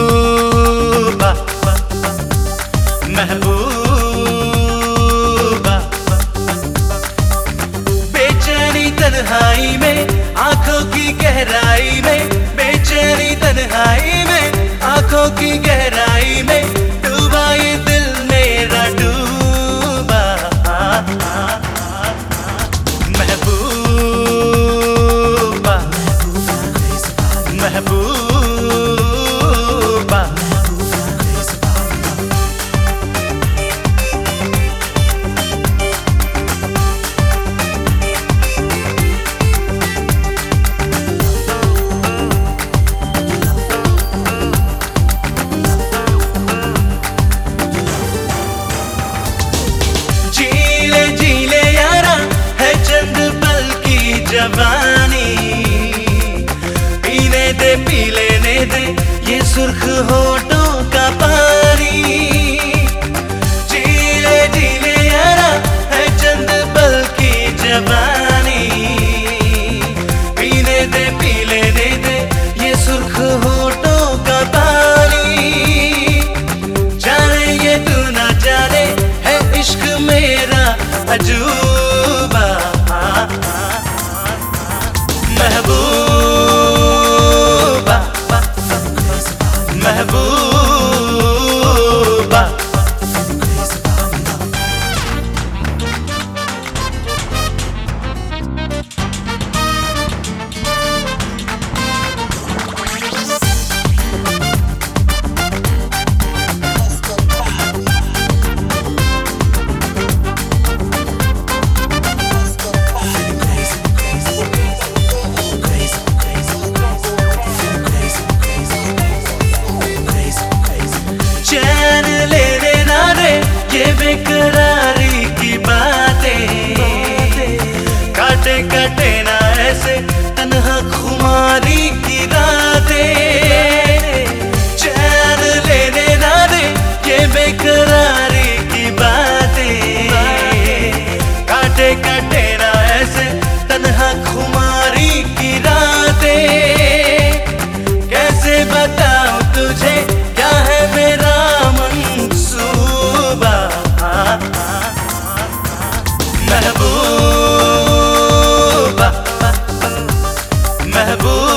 محبوبة محبوبة hold महबूबा महबूबा